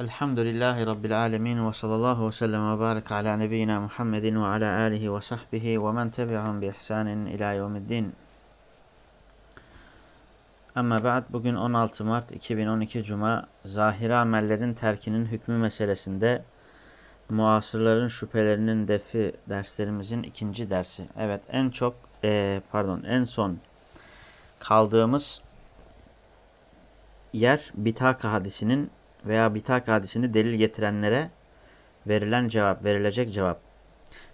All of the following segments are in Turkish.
Elhamdülillahi Rabbil alemin ve sallallahu ve sellem ve barik ala nebiyyina Muhammedin ve ala alihi ve sahbihi ve men tebi'ahum bi ihsanin ila yevmiddin. Ama ba'd bugün 16 Mart 2012 Cuma zahiri amellerin terkinin hükmü meselesinde muasırların şüphelerinin defi derslerimizin ikinci dersi. Evet en çok e, pardon en son kaldığımız yer Bitaka hadisinin veya Bitaka hadisini delil getirenlere verilen cevap, verilecek cevap.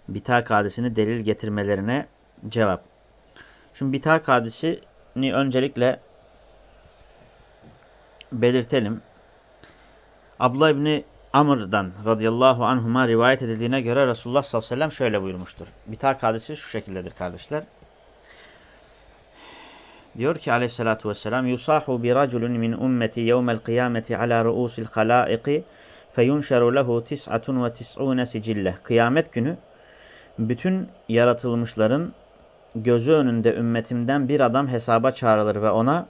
Bitaka hadisini delil getirmelerine cevap. Şimdi Bitaka hadisini öncelikle belirtelim. Abdullah İbni Amr'dan radıyallahu anhuma rivayet edildiğine göre Resulullah sallallahu aleyhi ve sellem şöyle buyurmuştur. Bitaka hadisi şu şekildedir kardeşler. Diyor ki aleyhissalatu vesselam yusahu bi raculun min ummeti yevmel kıyameti ala ruusil halaiqi feyunşeru lehu tis'atun ve tis'une sicille. Kıyamet günü bütün yaratılmışların gözü önünde ümmetimden bir adam hesaba çağrılır ve ona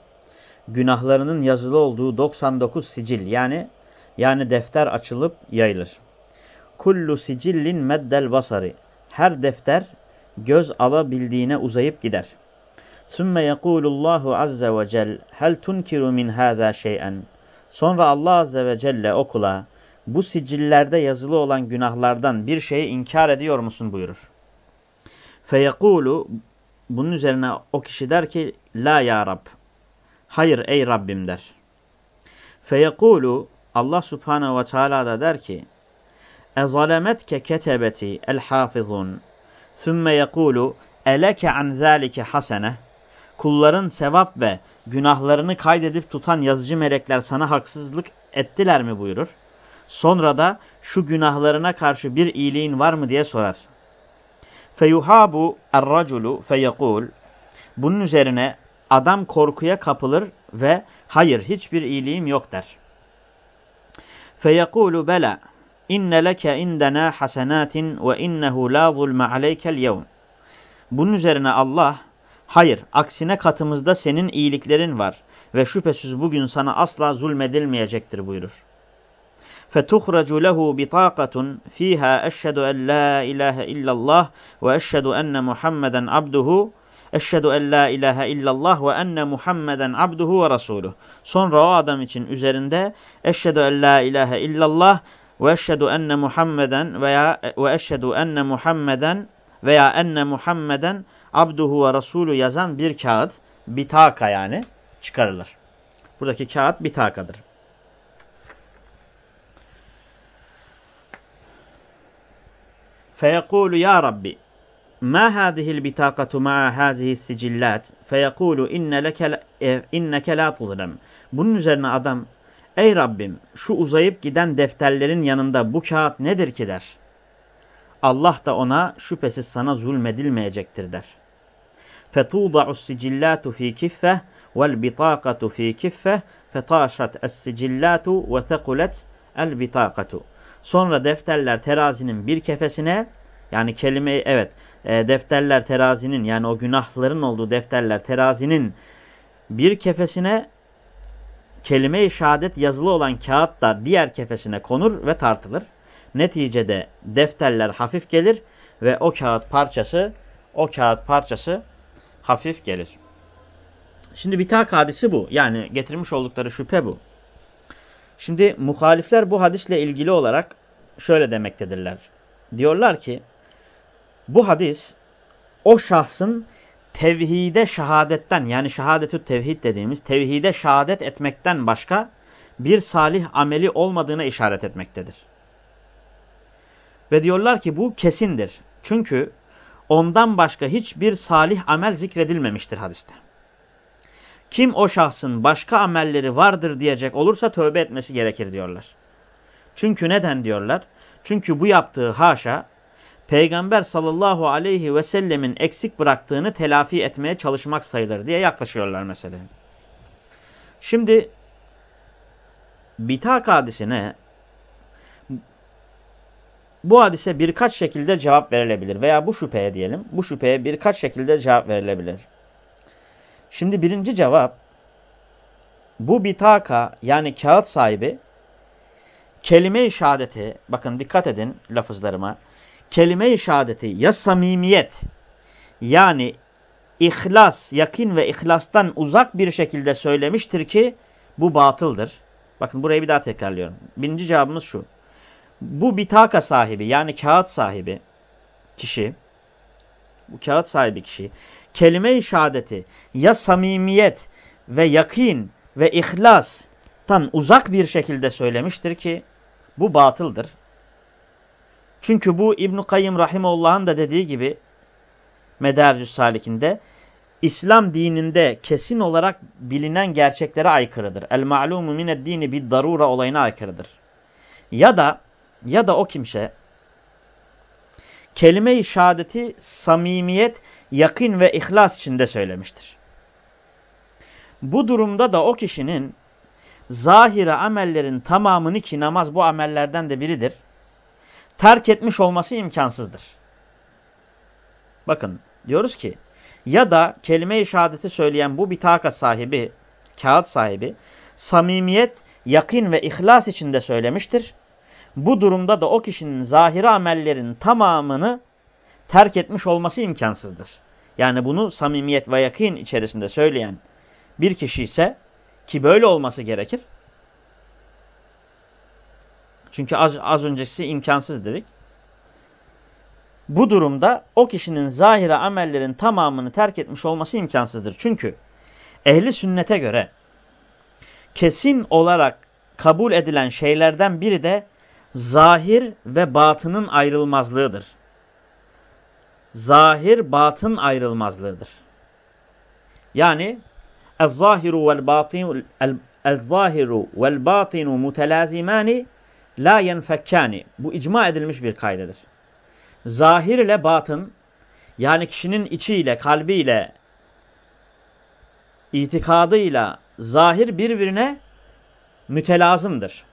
günahlarının yazılı olduğu 99 sicil yani yani defter açılıp yayılır. Kullu sicillin meddel basari. Her defter göz alabildiğine uzayıp gider. Sümme yekulullahu azze ve cel hel tunkiru min hâzâ şey'en. Sonra Allah azze ve celle okula bu sicillerde yazılı olan günahlardan bir şeyi inkar ediyor musun buyurur. Feyekulu bunun üzerine o kişi der ki la ya Rab. Hayır ey Rabbim der. Feyekulu Allah subhanehu ve teala da der ki Ezalemetke ketebeti el hafizun. Sümme yekulu eleke an zâlike hasene kulların sevap ve günahlarını kaydedip tutan yazıcı melekler sana haksızlık ettiler mi buyurur. Sonra da şu günahlarına karşı bir iyiliğin var mı diye sorar. Feyuhabu er-raculu feyekul. Bunun üzerine adam korkuya kapılır ve hayır hiçbir iyiliğim yok der. Feyekulu bela inne leke indena hasenatin ve innehu la zulme aleykel yevm. Bunun üzerine Allah Hayır, aksine katımızda senin iyiliklerin var ve şüphesiz bugün sana asla zulmedilmeyecektir buyurur. فَتُخْرَجُ لَهُ بِطَاقَةٌ ف۪يهَا اَشْهَدُ اَنْ لَا اِلَٰهَ اِلَّا اللّٰهِ وَاَشْهَدُ اَنَّ مُحَمَّدًا عَبْدُهُ Eşhedü en la ilahe illallah ve enne Muhammeden abduhu ve rasuluh. Sonra o adam için üzerinde eşhedü en la ilahe illallah ve eşhedü enne Muhammeden veya ve eşhedü enne Muhammeden veya enne Muhammeden abduhu ve rasulü yazan bir kağıt bitaka yani çıkarılır. Buradaki kağıt bitakadır. Feyekulu ya Rabbi ma hadihil bitakatu ma'a hazihi sicillat feyekulu inneke la tuzlem. Bunun üzerine adam ey Rabbim şu uzayıp giden defterlerin yanında bu kağıt nedir ki der. Allah da ona şüphesiz sana zulmedilmeyecektir der. فَتُوضَعُ السِّجِلَّاتُ ف۪ي كِفَّةِ وَالْبِطَاقَةُ ف۪ي كِفَّةِ فَتَاشَتْ السِّجِلَّاتُ وَثَقُلَتْ الْبِطَاقَةُ Sonra defterler terazinin bir kefesine yani kelime evet e, defterler terazinin yani o günahların olduğu defterler terazinin bir kefesine kelime-i şehadet yazılı olan kağıt da diğer kefesine konur ve tartılır. Neticede defterler hafif gelir ve o kağıt parçası o kağıt parçası hafif gelir. Şimdi bitak hadisi bu. Yani getirmiş oldukları şüphe bu. Şimdi muhalifler bu hadisle ilgili olarak şöyle demektedirler. Diyorlar ki bu hadis o şahsın tevhide şehadetten yani şehadetü tevhid dediğimiz tevhide şehadet etmekten başka bir salih ameli olmadığına işaret etmektedir. Ve diyorlar ki bu kesindir. Çünkü ondan başka hiçbir salih amel zikredilmemiştir hadiste. Kim o şahsın başka amelleri vardır diyecek olursa tövbe etmesi gerekir diyorlar. Çünkü neden diyorlar? Çünkü bu yaptığı haşa Peygamber sallallahu aleyhi ve sellemin eksik bıraktığını telafi etmeye çalışmak sayılır diye yaklaşıyorlar mesela. Şimdi bitak hadisine bu hadise birkaç şekilde cevap verilebilir veya bu şüpheye diyelim. Bu şüpheye birkaç şekilde cevap verilebilir. Şimdi birinci cevap bu bitaka yani kağıt sahibi kelime-i şehadeti, bakın dikkat edin lafızlarıma. Kelime-i şehadeti ya samimiyet yani ihlas, yakin ve ihlastan uzak bir şekilde söylemiştir ki bu batıldır. Bakın burayı bir daha tekrarlıyorum. Birinci cevabımız şu. Bu bitaka sahibi yani kağıt sahibi kişi, bu kağıt sahibi kişi kelime-i şehadeti ya samimiyet ve yakin ve ihlastan uzak bir şekilde söylemiştir ki bu batıldır. Çünkü bu İbn-i Kayyım Rahimullah'ın da dediği gibi Medarcüs Salik'inde İslam dininde kesin olarak bilinen gerçeklere aykırıdır. El ma'lumu mined dini bid darura olayına aykırıdır. Ya da ya da o kimse kelime-i şehadeti samimiyet, yakın ve ihlas içinde söylemiştir. Bu durumda da o kişinin zahire amellerin tamamını ki namaz bu amellerden de biridir. Terk etmiş olması imkansızdır. Bakın diyoruz ki ya da kelime-i şehadeti söyleyen bu bitaka sahibi, kağıt sahibi samimiyet, yakın ve ihlas içinde söylemiştir. Bu durumda da o kişinin zahiri amellerin tamamını terk etmiş olması imkansızdır. Yani bunu samimiyet ve yakın içerisinde söyleyen bir kişi ise ki böyle olması gerekir. Çünkü az, az öncesi imkansız dedik. Bu durumda o kişinin zahire amellerin tamamını terk etmiş olması imkansızdır. Çünkü ehli sünnete göre kesin olarak kabul edilen şeylerden biri de zahir ve batının ayrılmazlığıdır. Zahir batın ayrılmazlığıdır. Yani el-zahiru vel-batinu el-zahiru vel-batinu mutelazimani la yenfekkani. Bu icma edilmiş bir kaydedir. Zahir ile batın yani kişinin içiyle, kalbiyle, itikadıyla zahir birbirine mütelazımdır.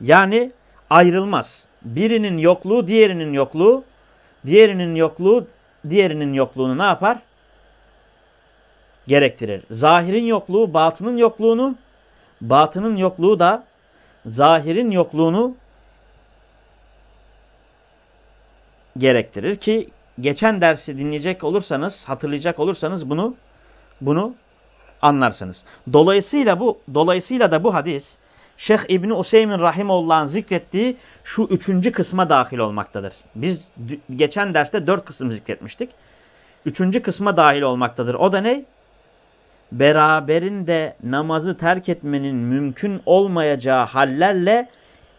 Yani ayrılmaz. Birinin yokluğu diğerinin yokluğu, diğerinin yokluğu diğerinin yokluğunu ne yapar? Gerektirir. Zahirin yokluğu batının yokluğunu, batının yokluğu da zahirin yokluğunu gerektirir ki geçen dersi dinleyecek olursanız, hatırlayacak olursanız bunu bunu anlarsınız. Dolayısıyla bu dolayısıyla da bu hadis Şeyh İbni Useymin Rahimullah'ın zikrettiği şu üçüncü kısma dahil olmaktadır. Biz geçen derste dört kısım zikretmiştik. Üçüncü kısma dahil olmaktadır. O da ne? Beraberinde namazı terk etmenin mümkün olmayacağı hallerle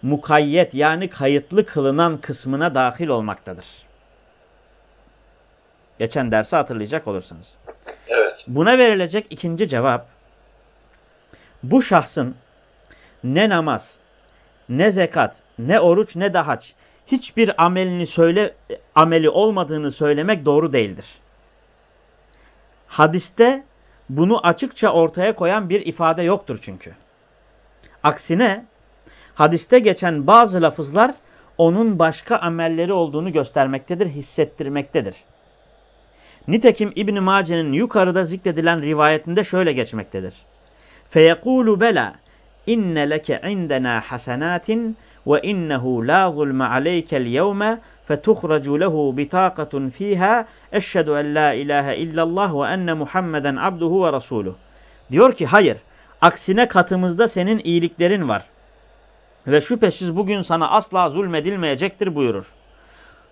mukayyet yani kayıtlı kılınan kısmına dahil olmaktadır. Geçen dersi hatırlayacak olursanız. Evet. Buna verilecek ikinci cevap bu şahsın ne namaz, ne zekat, ne oruç, ne de haç hiçbir amelini söyle ameli olmadığını söylemek doğru değildir. Hadiste bunu açıkça ortaya koyan bir ifade yoktur çünkü. Aksine hadiste geçen bazı lafızlar onun başka amelleri olduğunu göstermektedir, hissettirmektedir. Nitekim İbn Mace'nin yukarıda zikredilen rivayetinde şöyle geçmektedir. Feyekulu bela inne leke indena hasenatin ve innehu la zulme aleykel yevme fetuhracu lehu bitaqatun fiha eşhedü en la ilahe illallah ve enne Muhammeden abduhu ve rasuluh. Diyor ki hayır aksine katımızda senin iyiliklerin var. Ve şüphesiz bugün sana asla zulmedilmeyecektir buyurur.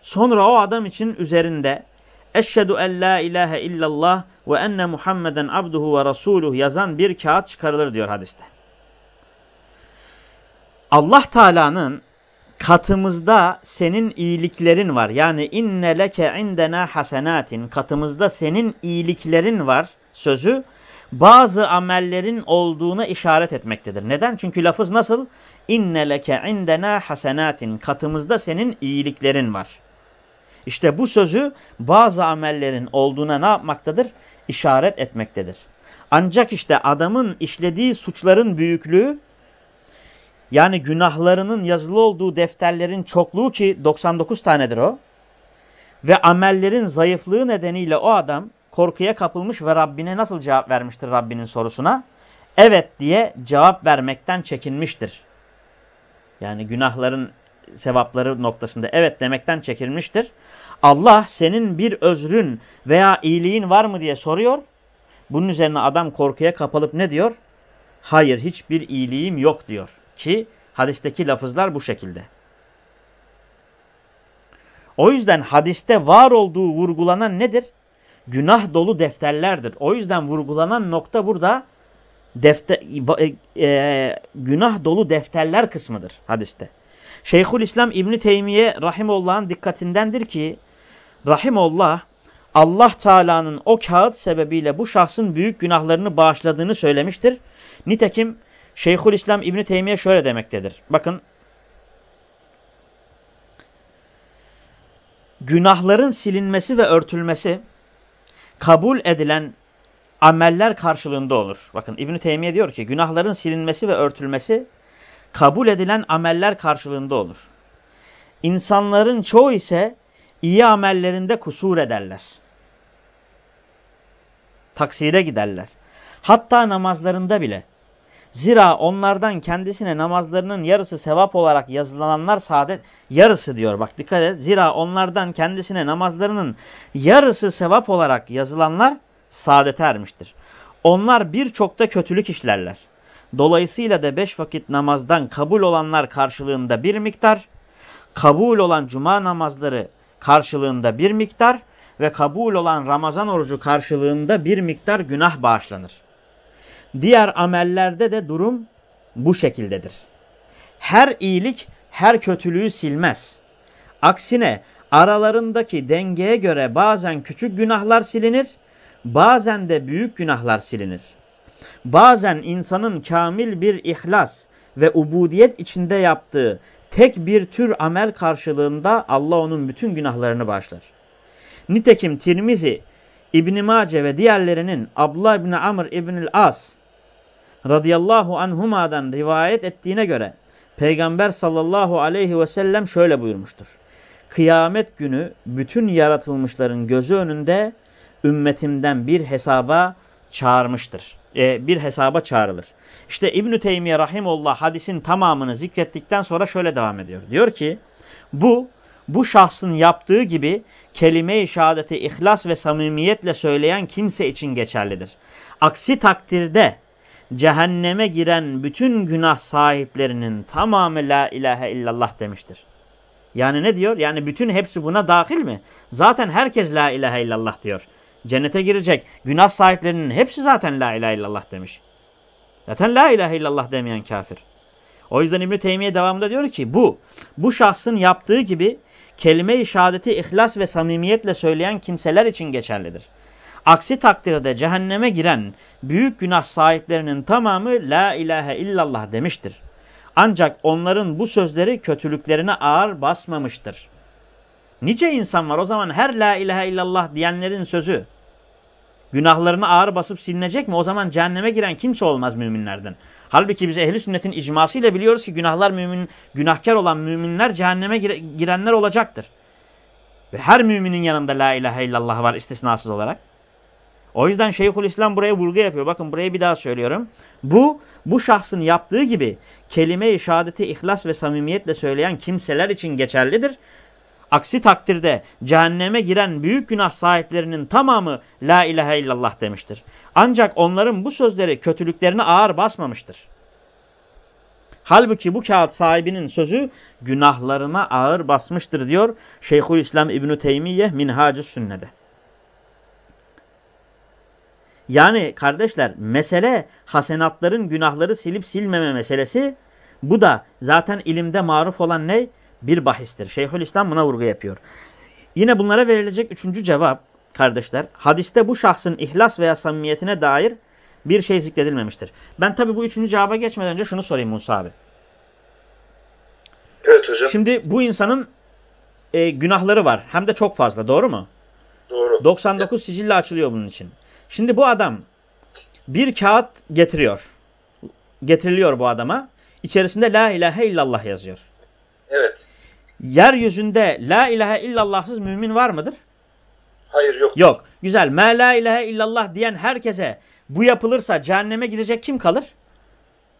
Sonra o adam için üzerinde Eşhedü en la ilahe illallah ve enne Muhammeden abduhu ve rasuluh yazan bir kağıt çıkarılır diyor hadiste. Allah Teala'nın katımızda senin iyiliklerin var. Yani inne leke indena hasenatin katımızda senin iyiliklerin var sözü bazı amellerin olduğuna işaret etmektedir. Neden? Çünkü lafız nasıl? İnne leke indena hasenatin katımızda senin iyiliklerin var. İşte bu sözü bazı amellerin olduğuna ne yapmaktadır? İşaret etmektedir. Ancak işte adamın işlediği suçların büyüklüğü yani günahlarının yazılı olduğu defterlerin çokluğu ki 99 tanedir o. Ve amellerin zayıflığı nedeniyle o adam korkuya kapılmış ve Rabbine nasıl cevap vermiştir Rabbinin sorusuna? Evet diye cevap vermekten çekinmiştir. Yani günahların sevapları noktasında evet demekten çekilmiştir. Allah senin bir özrün veya iyiliğin var mı diye soruyor. Bunun üzerine adam korkuya kapalıp ne diyor? Hayır hiçbir iyiliğim yok diyor. Ki hadisteki lafızlar bu şekilde. O yüzden hadiste var olduğu vurgulanan nedir? Günah dolu defterlerdir. O yüzden vurgulanan nokta burada defter, e, e, günah dolu defterler kısmıdır hadiste. Şeyhül İslam İbni Teymiye Rahimullah'ın dikkatindendir ki Rahimullah Allah Teala'nın o kağıt sebebiyle bu şahsın büyük günahlarını bağışladığını söylemiştir. Nitekim Şeyhül İslam İbni Teymiye şöyle demektedir. Bakın günahların silinmesi ve örtülmesi kabul edilen ameller karşılığında olur. Bakın İbn Teymiye diyor ki günahların silinmesi ve örtülmesi kabul edilen ameller karşılığında olur. İnsanların çoğu ise iyi amellerinde kusur ederler. Taksire giderler. Hatta namazlarında bile. Zira onlardan kendisine namazlarının yarısı sevap olarak yazılanlar saadet yarısı diyor. Bak dikkat et. Zira onlardan kendisine namazlarının yarısı sevap olarak yazılanlar saadete ermiştir. Onlar birçok da kötülük işlerler. Dolayısıyla da beş vakit namazdan kabul olanlar karşılığında bir miktar, kabul olan cuma namazları karşılığında bir miktar ve kabul olan Ramazan orucu karşılığında bir miktar günah bağışlanır. Diğer amellerde de durum bu şekildedir. Her iyilik her kötülüğü silmez. Aksine aralarındaki dengeye göre bazen küçük günahlar silinir, bazen de büyük günahlar silinir. Bazen insanın kamil bir ihlas ve ubudiyet içinde yaptığı tek bir tür amel karşılığında Allah onun bütün günahlarını bağışlar. Nitekim Tirmizi, İbn Mace ve diğerlerinin Abdullah İbni Amr İbnül As radıyallahu anhuma'dan rivayet ettiğine göre Peygamber sallallahu aleyhi ve sellem şöyle buyurmuştur. Kıyamet günü bütün yaratılmışların gözü önünde ümmetimden bir hesaba çağırmıştır. E, bir hesaba çağrılır. İşte İbn-i Teymiye Rahimullah hadisin tamamını zikrettikten sonra şöyle devam ediyor. Diyor ki bu bu şahsın yaptığı gibi kelime-i şehadeti ihlas ve samimiyetle söyleyen kimse için geçerlidir. Aksi takdirde cehenneme giren bütün günah sahiplerinin tamamı la ilahe illallah demiştir. Yani ne diyor? Yani bütün hepsi buna dahil mi? Zaten herkes la ilahe illallah diyor. Cennete girecek. Günah sahiplerinin hepsi zaten la ilahe illallah demiş. Zaten la ilahe illallah demeyen kafir. O yüzden İbn-i Teymiye devamında diyor ki bu, bu şahsın yaptığı gibi kelime-i şehadeti ihlas ve samimiyetle söyleyen kimseler için geçerlidir. Aksi takdirde cehenneme giren büyük günah sahiplerinin tamamı la ilahe illallah demiştir. Ancak onların bu sözleri kötülüklerine ağır basmamıştır. Nice insan var o zaman her la ilahe illallah diyenlerin sözü günahlarını ağır basıp silinecek mi? O zaman cehenneme giren kimse olmaz müminlerden. Halbuki biz ehli sünnetin icmasıyla biliyoruz ki günahlar mümin, günahkar olan müminler cehenneme girenler olacaktır. Ve her müminin yanında la ilahe illallah var istisnasız olarak. O yüzden Şeyhülislam buraya vurgu yapıyor. Bakın buraya bir daha söylüyorum. Bu, bu şahsın yaptığı gibi kelime-i şehadeti ihlas ve samimiyetle söyleyen kimseler için geçerlidir. Aksi takdirde cehenneme giren büyük günah sahiplerinin tamamı la ilahe illallah demiştir. Ancak onların bu sözleri kötülüklerine ağır basmamıştır. Halbuki bu kağıt sahibinin sözü günahlarına ağır basmıştır diyor Şeyhülislam İbn Teymiye Minhacı Sünne'de. Yani kardeşler mesele hasenatların günahları silip silmeme meselesi bu da zaten ilimde maruf olan ne? Bir bahistir. Şeyhülislam buna vurgu yapıyor. Yine bunlara verilecek üçüncü cevap kardeşler. Hadiste bu şahsın ihlas veya samimiyetine dair bir şey zikredilmemiştir. Ben tabi bu üçüncü cevaba geçmeden önce şunu sorayım Musa abi. Evet hocam. Şimdi bu insanın e, günahları var. Hem de çok fazla. Doğru mu? Doğru. 99 evet. sicille açılıyor bunun için. Şimdi bu adam bir kağıt getiriyor. Getiriliyor bu adama. İçerisinde la ilahe illallah yazıyor. Evet. Yeryüzünde la ilahe illallahsız mümin var mıdır? Hayır yok. Yok. Güzel. Me la ilahe illallah diyen herkese bu yapılırsa cehenneme girecek kim kalır?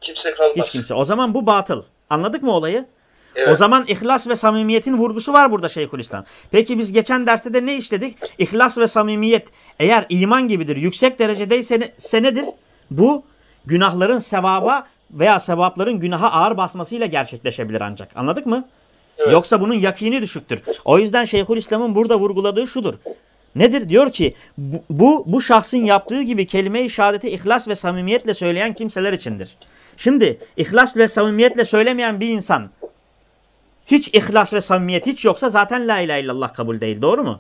Kimse kalmaz. Hiç kimse. O zaman bu batıl. Anladık mı olayı? Evet. O zaman ihlas ve samimiyetin vurgusu var burada Şeyhülislam. Peki biz geçen derste de ne işledik? İhlas ve samimiyet eğer iman gibidir, yüksek derecedeyse se nedir? Bu günahların sevaba veya sevapların günaha ağır basmasıyla gerçekleşebilir ancak. Anladık mı? Evet. Yoksa bunun yakini düşüktür. O yüzden Şeyhülislam'ın burada vurguladığı şudur. Nedir? Diyor ki bu, bu, bu şahsın yaptığı gibi kelime-i şehadeti ihlas ve samimiyetle söyleyen kimseler içindir. Şimdi ihlas ve samimiyetle söylemeyen bir insan hiç ihlas ve samimiyet hiç yoksa zaten la ilahe illallah kabul değil. Doğru mu?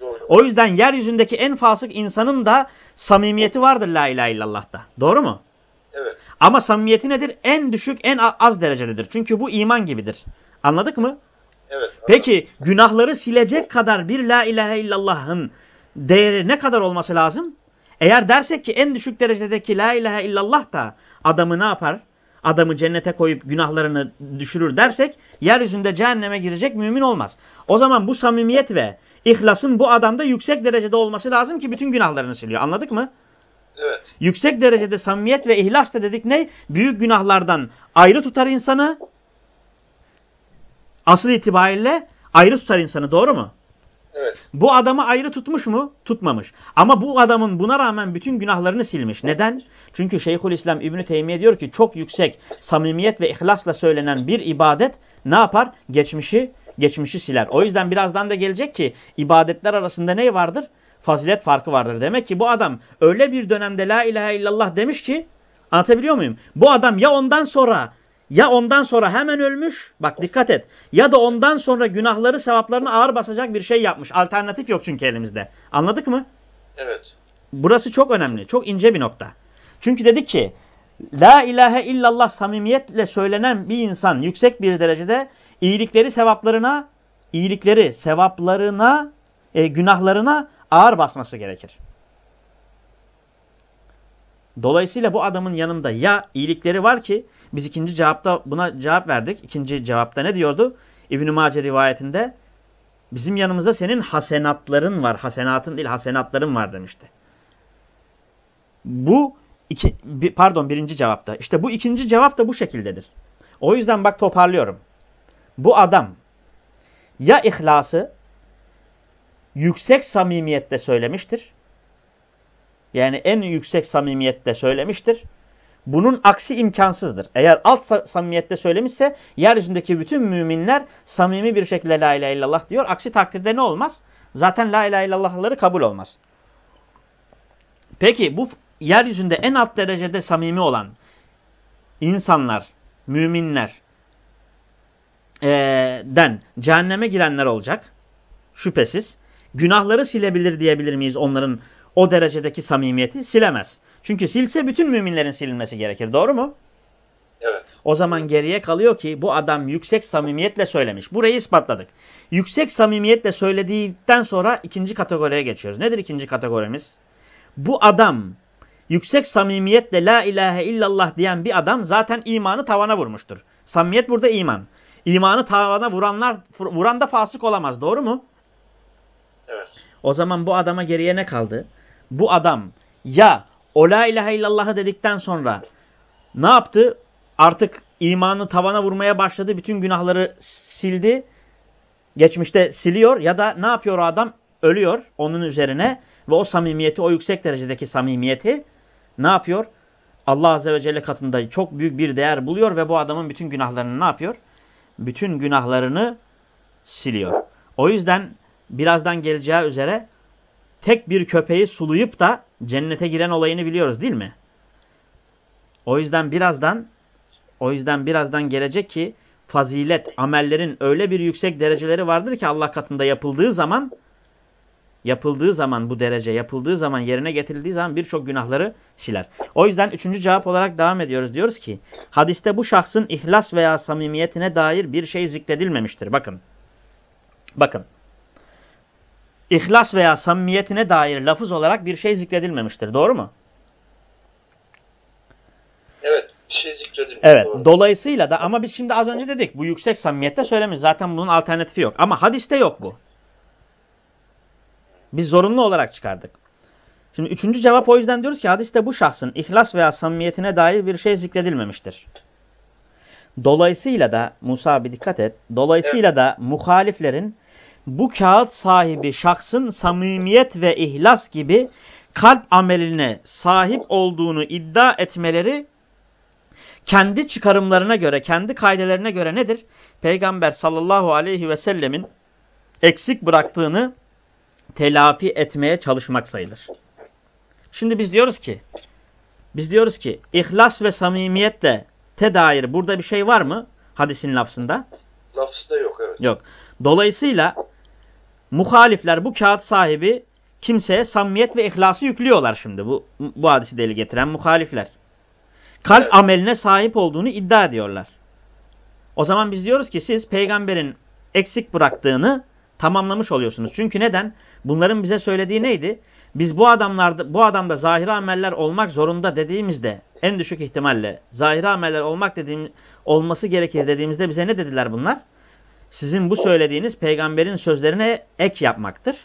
Doğru. O yüzden yeryüzündeki en fasık insanın da samimiyeti vardır la ilahe illallah'ta. Doğru mu? Evet. Ama samimiyeti nedir? En düşük, en az derecededir. Çünkü bu iman gibidir. Anladık mı? Evet. Peki günahları silecek kadar bir la ilahe illallah'ın değeri ne kadar olması lazım? Eğer dersek ki en düşük derecedeki la ilahe illallah da adamı ne yapar? Adamı cennete koyup günahlarını düşürür dersek yeryüzünde cehenneme girecek mümin olmaz. O zaman bu samimiyet ve ihlasın bu adamda yüksek derecede olması lazım ki bütün günahlarını siliyor. Anladık mı? Evet. Yüksek derecede samimiyet ve ihlas da dedik ne? Büyük günahlardan ayrı tutar insanı. Asıl itibariyle ayrı tutar insanı doğru mu? Evet. Bu adamı ayrı tutmuş mu? Tutmamış. Ama bu adamın buna rağmen bütün günahlarını silmiş. Neden? Çünkü Şeyhülislam İbni Teymiye diyor ki çok yüksek samimiyet ve ihlasla söylenen bir ibadet ne yapar? Geçmişi geçmişi siler. O yüzden birazdan da gelecek ki ibadetler arasında ne vardır? Fazilet farkı vardır. Demek ki bu adam öyle bir dönemde la ilahe illallah demiş ki anlatabiliyor muyum? Bu adam ya ondan sonra ya ondan sonra hemen ölmüş, bak dikkat et, ya da ondan sonra günahları sevaplarını ağır basacak bir şey yapmış. Alternatif yok çünkü elimizde. Anladık mı? Evet. Burası çok önemli, çok ince bir nokta. Çünkü dedik ki, La ilahe illallah samimiyetle söylenen bir insan yüksek bir derecede iyilikleri sevaplarına, iyilikleri sevaplarına, e, günahlarına ağır basması gerekir. Dolayısıyla bu adamın yanında ya iyilikleri var ki biz ikinci cevapta buna cevap verdik. İkinci cevapta ne diyordu? İbn-i Mace rivayetinde bizim yanımızda senin hasenatların var. Hasenatın değil hasenatların var demişti. Bu iki, pardon birinci cevapta. İşte bu ikinci cevap da bu şekildedir. O yüzden bak toparlıyorum. Bu adam ya ihlası yüksek samimiyette söylemiştir. Yani en yüksek samimiyette söylemiştir. Bunun aksi imkansızdır. Eğer alt samimiyette söylemişse yeryüzündeki bütün müminler samimi bir şekilde la ilahe illallah diyor. Aksi takdirde ne olmaz? Zaten la ilahe illallahları kabul olmaz. Peki bu yeryüzünde en alt derecede samimi olan insanlar, müminler ee, den cehenneme girenler olacak. Şüphesiz. Günahları silebilir diyebilir miyiz onların o derecedeki samimiyeti? Silemez. Çünkü silse bütün müminlerin silinmesi gerekir. Doğru mu? Evet. O zaman geriye kalıyor ki bu adam yüksek samimiyetle söylemiş. Burayı ispatladık. Yüksek samimiyetle söylediğinden sonra ikinci kategoriye geçiyoruz. Nedir ikinci kategorimiz? Bu adam yüksek samimiyetle la ilahe illallah diyen bir adam zaten imanı tavana vurmuştur. Samimiyet burada iman. İmanı tavana vuranlar vuran da fasık olamaz. Doğru mu? Evet. O zaman bu adama geriye ne kaldı? Bu adam ya o la ilahe illallah'ı dedikten sonra ne yaptı? Artık imanı tavana vurmaya başladı. Bütün günahları sildi. Geçmişte siliyor ya da ne yapıyor adam? Ölüyor onun üzerine ve o samimiyeti, o yüksek derecedeki samimiyeti ne yapıyor? Allah Azze ve Celle katında çok büyük bir değer buluyor ve bu adamın bütün günahlarını ne yapıyor? Bütün günahlarını siliyor. O yüzden birazdan geleceği üzere tek bir köpeği sulayıp da cennete giren olayını biliyoruz değil mi? O yüzden birazdan o yüzden birazdan gelecek ki fazilet, amellerin öyle bir yüksek dereceleri vardır ki Allah katında yapıldığı zaman yapıldığı zaman bu derece yapıldığı zaman yerine getirildiği zaman birçok günahları siler. O yüzden üçüncü cevap olarak devam ediyoruz. Diyoruz ki hadiste bu şahsın ihlas veya samimiyetine dair bir şey zikredilmemiştir. Bakın. Bakın. İhlas veya samimiyetine dair lafız olarak bir şey zikredilmemiştir. Doğru mu? Evet. Bir şey zikredilmiş. Evet. Doğru. Dolayısıyla da ama biz şimdi az önce dedik bu yüksek samimiyette söylemiş. Zaten bunun alternatifi yok. Ama hadiste yok bu. Biz zorunlu olarak çıkardık. Şimdi üçüncü cevap o yüzden diyoruz ki hadiste bu şahsın ihlas veya samimiyetine dair bir şey zikredilmemiştir. Dolayısıyla da Musa bir dikkat et. Dolayısıyla da muhaliflerin bu kağıt sahibi şahsın samimiyet ve ihlas gibi kalp ameline sahip olduğunu iddia etmeleri kendi çıkarımlarına göre, kendi kaidelerine göre nedir? Peygamber sallallahu aleyhi ve sellemin eksik bıraktığını telafi etmeye çalışmak sayılır. Şimdi biz diyoruz ki, biz diyoruz ki ihlas ve samimiyetle te dair burada bir şey var mı? Hadisin lafzında. Lafzında yok evet. Yok. Dolayısıyla muhalifler bu kağıt sahibi kimseye samimiyet ve ihlası yüklüyorlar şimdi. Bu, bu hadisi deli getiren muhalifler. Kalp evet. ameline sahip olduğunu iddia ediyorlar. O zaman biz diyoruz ki siz peygamberin eksik bıraktığını tamamlamış oluyorsunuz. Çünkü neden? Bunların bize söylediği neydi? Biz bu adamlarda bu adamda zahiri ameller olmak zorunda dediğimizde en düşük ihtimalle zahiri ameller olmak dediğim olması gerekir dediğimizde bize ne dediler bunlar? Sizin bu söylediğiniz peygamberin sözlerine ek yapmaktır.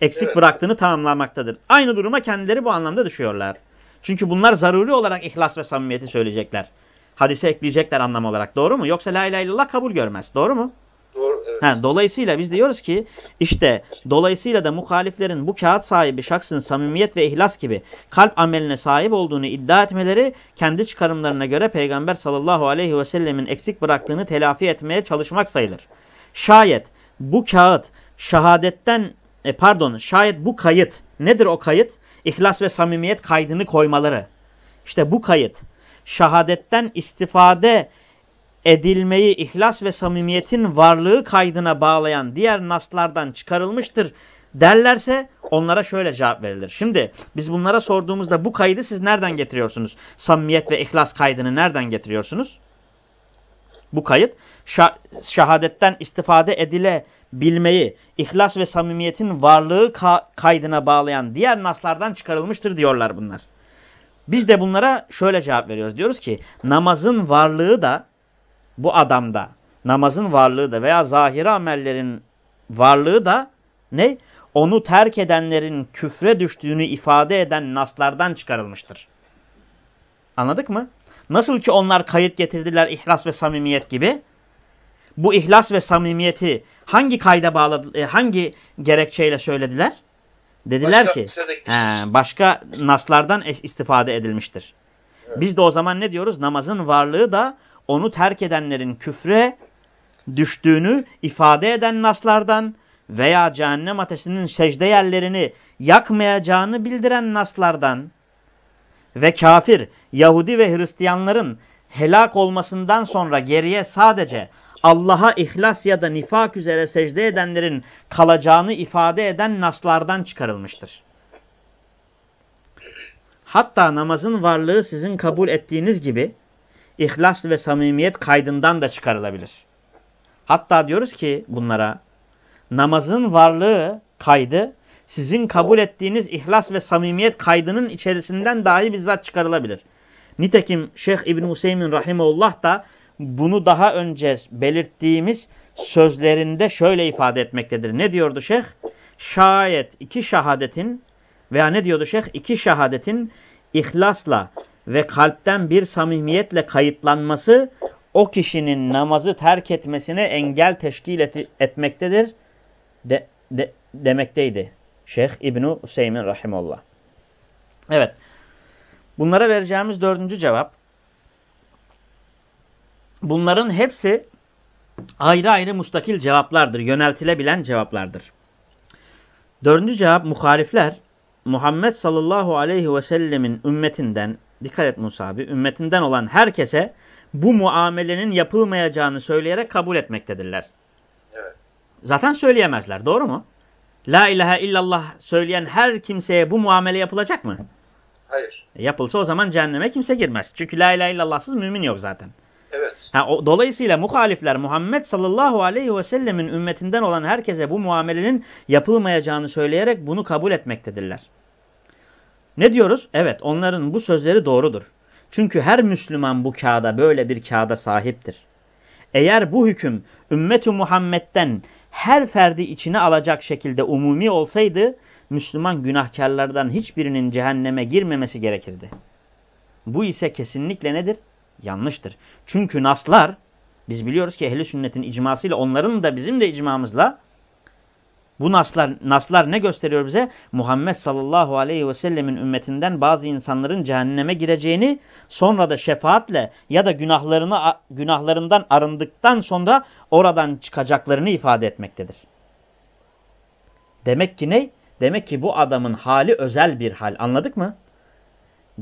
Eksik evet. bıraktığını tamamlamaktadır. Aynı duruma kendileri bu anlamda düşüyorlar. Çünkü bunlar zaruri olarak ihlas ve samimiyeti söyleyecekler. Hadise ekleyecekler anlam olarak. Doğru mu? Yoksa la ilahe illallah kabul görmez. Doğru mu? Ha, dolayısıyla biz diyoruz ki işte dolayısıyla da muhaliflerin bu kağıt sahibi şahsın samimiyet ve ihlas gibi kalp ameline sahip olduğunu iddia etmeleri kendi çıkarımlarına göre Peygamber sallallahu aleyhi ve sellemin eksik bıraktığını telafi etmeye çalışmak sayılır. Şayet bu kağıt şehadetten e, pardon şayet bu kayıt nedir o kayıt? İhlas ve samimiyet kaydını koymaları. İşte bu kayıt şehadetten istifade edilmeyi ihlas ve samimiyetin varlığı kaydına bağlayan diğer naslardan çıkarılmıştır derlerse onlara şöyle cevap verilir. Şimdi biz bunlara sorduğumuzda bu kaydı siz nereden getiriyorsunuz? Samimiyet ve ihlas kaydını nereden getiriyorsunuz? Bu kayıt şah şehadetten istifade edilebilmeyi ihlas ve samimiyetin varlığı ka kaydına bağlayan diğer naslardan çıkarılmıştır diyorlar bunlar. Biz de bunlara şöyle cevap veriyoruz. Diyoruz ki namazın varlığı da bu adamda namazın varlığı da veya zahiri amellerin varlığı da ne? Onu terk edenlerin küfre düştüğünü ifade eden naslardan çıkarılmıştır. Anladık mı? Nasıl ki onlar kayıt getirdiler ihlas ve samimiyet gibi. Bu ihlas ve samimiyeti hangi kayda bağladı, e, hangi gerekçeyle söylediler? Dediler başka, ki he, başka naslardan istifade edilmiştir. Evet. Biz de o zaman ne diyoruz? Namazın varlığı da onu terk edenlerin küfre düştüğünü ifade eden naslardan veya cehennem ateşinin secde yerlerini yakmayacağını bildiren naslardan ve kafir, Yahudi ve Hristiyanların helak olmasından sonra geriye sadece Allah'a ihlas ya da nifak üzere secde edenlerin kalacağını ifade eden naslardan çıkarılmıştır. Hatta namazın varlığı sizin kabul ettiğiniz gibi ihlas ve samimiyet kaydından da çıkarılabilir. Hatta diyoruz ki bunlara namazın varlığı kaydı sizin kabul ettiğiniz ihlas ve samimiyet kaydının içerisinden dahi bizzat çıkarılabilir. Nitekim Şeyh İbn Hüseyin Rahimullah da bunu daha önce belirttiğimiz sözlerinde şöyle ifade etmektedir. Ne diyordu şeyh? Şayet iki şahadetin veya ne diyordu şeyh? İki şahadetin ihlasla ve kalpten bir samimiyetle kayıtlanması o kişinin namazı terk etmesine engel teşkil et etmektedir de, de, demekteydi. Şeyh İbn-i Hüseyin Rahimullah. Evet. Bunlara vereceğimiz dördüncü cevap. Bunların hepsi ayrı ayrı mustakil cevaplardır. Yöneltilebilen cevaplardır. Dördüncü cevap muhalifler Muhammed sallallahu aleyhi ve sellemin ümmetinden, dikkat et Musa abi, ümmetinden olan herkese bu muamelenin yapılmayacağını söyleyerek kabul etmektedirler. Evet. Zaten söyleyemezler, doğru mu? La ilahe illallah söyleyen her kimseye bu muamele yapılacak mı? Hayır. E yapılsa o zaman cehenneme kimse girmez. Çünkü la ilahe illallahsız mümin yok zaten. Evet. Ha, o, dolayısıyla muhalifler Muhammed sallallahu aleyhi ve sellemin ümmetinden olan herkese bu muamelenin yapılmayacağını söyleyerek bunu kabul etmektedirler. Ne diyoruz? Evet onların bu sözleri doğrudur. Çünkü her Müslüman bu kağıda böyle bir kağıda sahiptir. Eğer bu hüküm ümmeti Muhammed'den her ferdi içine alacak şekilde umumi olsaydı Müslüman günahkarlardan hiçbirinin cehenneme girmemesi gerekirdi. Bu ise kesinlikle nedir? Yanlıştır. Çünkü naslar biz biliyoruz ki ehli sünnetin icmasıyla onların da bizim de icmamızla bu naslar, naslar ne gösteriyor bize? Muhammed sallallahu aleyhi ve sellemin ümmetinden bazı insanların cehenneme gireceğini sonra da şefaatle ya da günahlarını günahlarından arındıktan sonra oradan çıkacaklarını ifade etmektedir. Demek ki ne? Demek ki bu adamın hali özel bir hal. Anladık mı?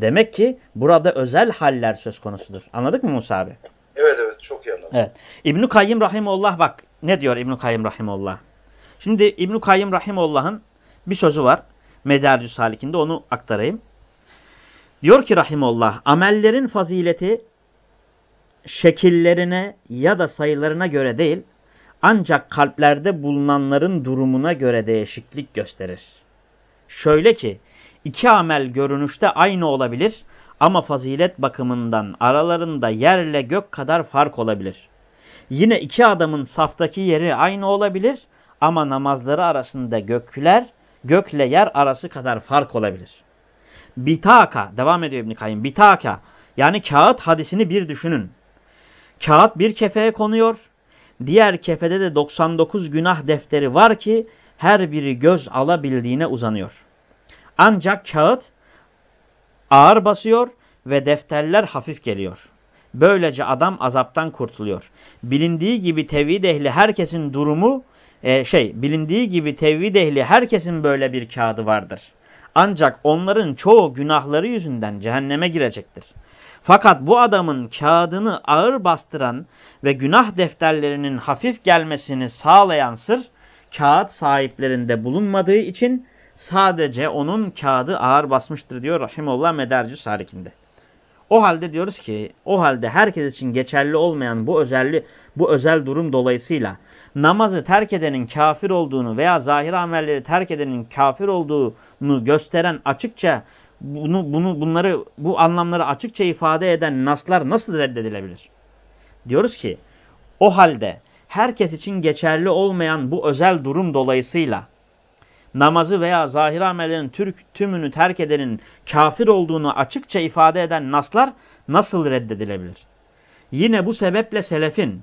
Demek ki burada özel haller söz konusudur. Anladık mı Musa abi? Evet evet çok iyi anladım. Evet. İbn-i Kayyım Rahimullah bak ne diyor İbn-i Kayyım Rahimullah? Şimdi İbn-i Kayyım Rahimullah'ın bir sözü var. Medarcü Salik'inde onu aktarayım. Diyor ki Rahimullah amellerin fazileti şekillerine ya da sayılarına göre değil ancak kalplerde bulunanların durumuna göre değişiklik gösterir. Şöyle ki iki amel görünüşte aynı olabilir ama fazilet bakımından aralarında yerle gök kadar fark olabilir. Yine iki adamın saftaki yeri aynı olabilir ama namazları arasında gökler, gökle yer arası kadar fark olabilir. Bitaka, devam ediyor İbn-i Kayyum, bitaka yani kağıt hadisini bir düşünün. Kağıt bir kefeye konuyor, diğer kefede de 99 günah defteri var ki her biri göz alabildiğine uzanıyor. Ancak kağıt ağır basıyor ve defterler hafif geliyor. Böylece adam azaptan kurtuluyor. Bilindiği gibi tevhid ehli herkesin durumu e, şey bilindiği gibi tevhid ehli herkesin böyle bir kağıdı vardır. Ancak onların çoğu günahları yüzünden cehenneme girecektir. Fakat bu adamın kağıdını ağır bastıran ve günah defterlerinin hafif gelmesini sağlayan sır kağıt sahiplerinde bulunmadığı için sadece onun kağıdı ağır basmıştır diyor Rahimullah Medercü Sarik'inde. O halde diyoruz ki o halde herkes için geçerli olmayan bu özelli bu özel durum dolayısıyla namazı terk edenin kafir olduğunu veya zahir amelleri terk edenin kafir olduğunu gösteren açıkça bunu, bunu bunları bu anlamları açıkça ifade eden naslar nasıl reddedilebilir? Diyoruz ki o halde herkes için geçerli olmayan bu özel durum dolayısıyla namazı veya zahir amellerin Türk tümünü terk edenin kafir olduğunu açıkça ifade eden naslar nasıl reddedilebilir? Yine bu sebeple selefin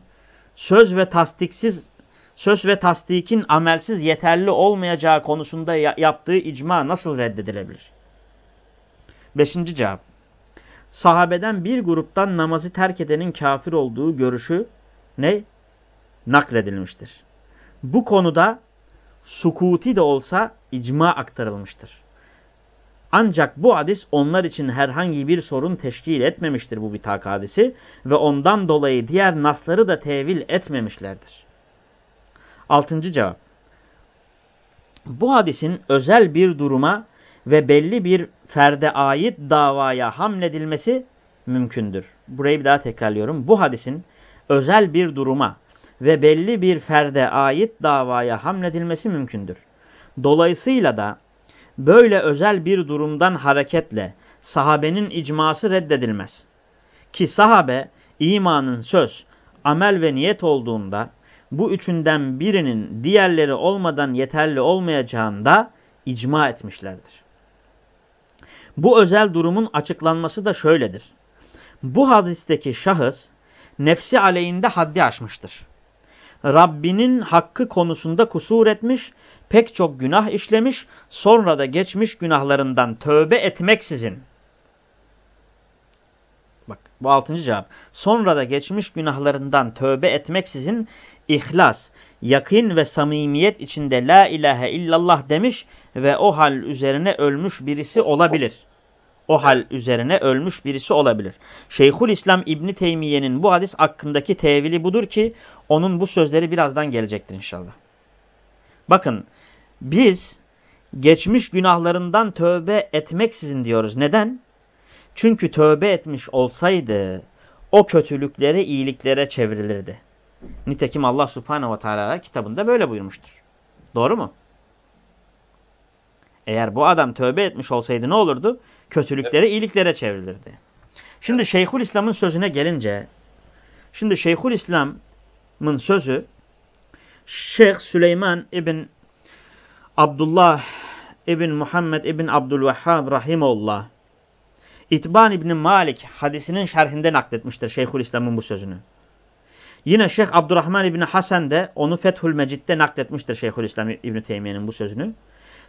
söz ve tasdiksiz söz ve tasdikin amelsiz yeterli olmayacağı konusunda yaptığı icma nasıl reddedilebilir? Beşinci cevap. Sahabeden bir gruptan namazı terk edenin kafir olduğu görüşü ne? Nakledilmiştir. Bu konuda sukuti de olsa icma aktarılmıştır. Ancak bu hadis onlar için herhangi bir sorun teşkil etmemiştir bu bitak hadisi ve ondan dolayı diğer nasları da tevil etmemişlerdir. Altıncı cevap. Bu hadisin özel bir duruma ve belli bir ferde ait davaya hamledilmesi mümkündür. Burayı bir daha tekrarlıyorum. Bu hadisin özel bir duruma ve belli bir ferde ait davaya hamledilmesi mümkündür. Dolayısıyla da böyle özel bir durumdan hareketle sahabenin icması reddedilmez. Ki sahabe imanın söz, amel ve niyet olduğunda bu üçünden birinin diğerleri olmadan yeterli olmayacağında icma etmişlerdir. Bu özel durumun açıklanması da şöyledir. Bu hadisteki şahıs nefsi aleyhinde haddi aşmıştır. Rabbinin hakkı konusunda kusur etmiş, pek çok günah işlemiş, sonra da geçmiş günahlarından tövbe etmeksizin. Bak bu altıncı cevap. Sonra da geçmiş günahlarından tövbe etmeksizin ihlas, yakin ve samimiyet içinde la ilahe illallah demiş ve o hal üzerine ölmüş birisi olabilir. O hal üzerine ölmüş birisi olabilir. Şeyhül İslam İbni Teymiye'nin bu hadis hakkındaki tevili budur ki onun bu sözleri birazdan gelecektir inşallah. Bakın biz geçmiş günahlarından tövbe etmeksizin diyoruz. Neden? Çünkü tövbe etmiş olsaydı o kötülükleri iyiliklere çevrilirdi. Nitekim Allah subhanehu ve teala kitabında böyle buyurmuştur. Doğru mu? Eğer bu adam tövbe etmiş olsaydı ne olurdu? Kötülükleri iyiliklere çevrilirdi. Şimdi Şeyhül İslam'ın sözüne gelince, şimdi Şeyhül İslam'ın sözü Şeyh Süleyman İbn Abdullah İbn Muhammed İbn Abdülvehhab Rahimullah İtban İbni Malik hadisinin şerhinde nakletmiştir Şeyhülislam'ın bu sözünü. Yine Şeyh Abdurrahman İbni Hasan de onu Fethül Mecid'de nakletmiştir Şeyhülislam İbni Teymiye'nin bu sözünü.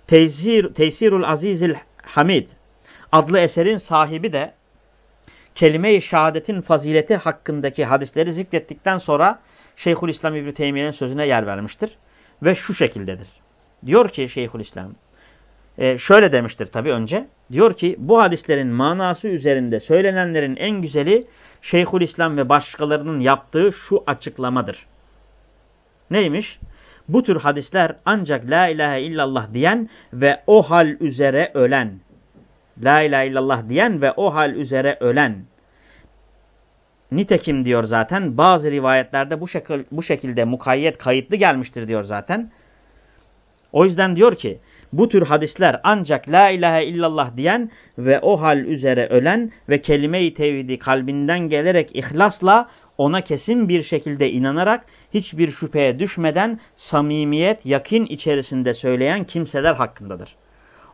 Teysir, Teysirul Azizil Hamid adlı eserin sahibi de kelime-i şehadetin fazileti hakkındaki hadisleri zikrettikten sonra Şeyhülislam İbni Teymiye'nin sözüne yer vermiştir. Ve şu şekildedir. Diyor ki Şeyhülislam, e, şöyle demiştir tabi önce. Diyor ki bu hadislerin manası üzerinde söylenenlerin en güzeli Şeyhülislam ve başkalarının yaptığı şu açıklamadır. Neymiş? Bu tür hadisler ancak la ilahe illallah diyen ve o hal üzere ölen, la ilahe illallah diyen ve o hal üzere ölen, nitekim diyor zaten bazı rivayetlerde bu, şekil, bu şekilde mukayyet kayıtlı gelmiştir diyor zaten. O yüzden diyor ki bu tür hadisler ancak la ilahe illallah diyen ve o hal üzere ölen ve kelime-i tevhidi kalbinden gelerek ihlasla ona kesin bir şekilde inanarak hiçbir şüpheye düşmeden samimiyet, yakin içerisinde söyleyen kimseler hakkındadır.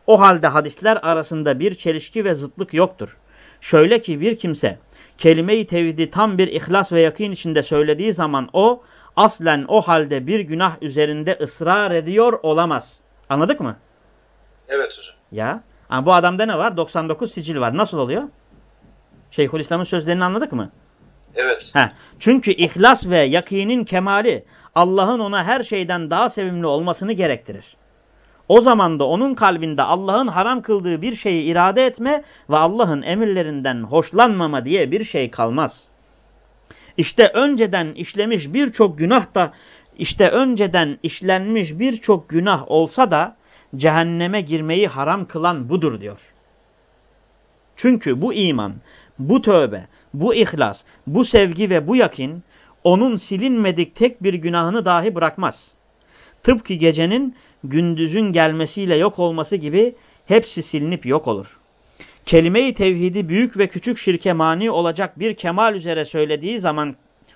O halde hadisler arasında bir çelişki ve zıtlık yoktur. Şöyle ki bir kimse kelime-i tevhidi tam bir ihlas ve yakin içinde söylediği zaman o aslen o halde bir günah üzerinde ısrar ediyor olamaz. Anladık mı? Evet hocam. Ya. Ama bu adamda ne var? 99 sicil var. Nasıl oluyor? Şeyhülislam'ın sözlerini anladık mı? Evet. Heh. Çünkü ihlas ve yakinin kemali Allah'ın ona her şeyden daha sevimli olmasını gerektirir. O zaman da onun kalbinde Allah'ın haram kıldığı bir şeyi irade etme ve Allah'ın emirlerinden hoşlanmama diye bir şey kalmaz. İşte önceden işlemiş birçok günah da işte önceden işlenmiş birçok günah olsa da cehenneme girmeyi haram kılan budur diyor. Çünkü bu iman, bu tövbe, bu ihlas, bu sevgi ve bu yakin onun silinmedik tek bir günahını dahi bırakmaz. Tıpkı gecenin gündüzün gelmesiyle yok olması gibi hepsi silinip yok olur. Kelime-i tevhidi büyük ve küçük şirke mani olacak bir kemal üzere söylediği zaman